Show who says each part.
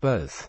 Speaker 1: Both.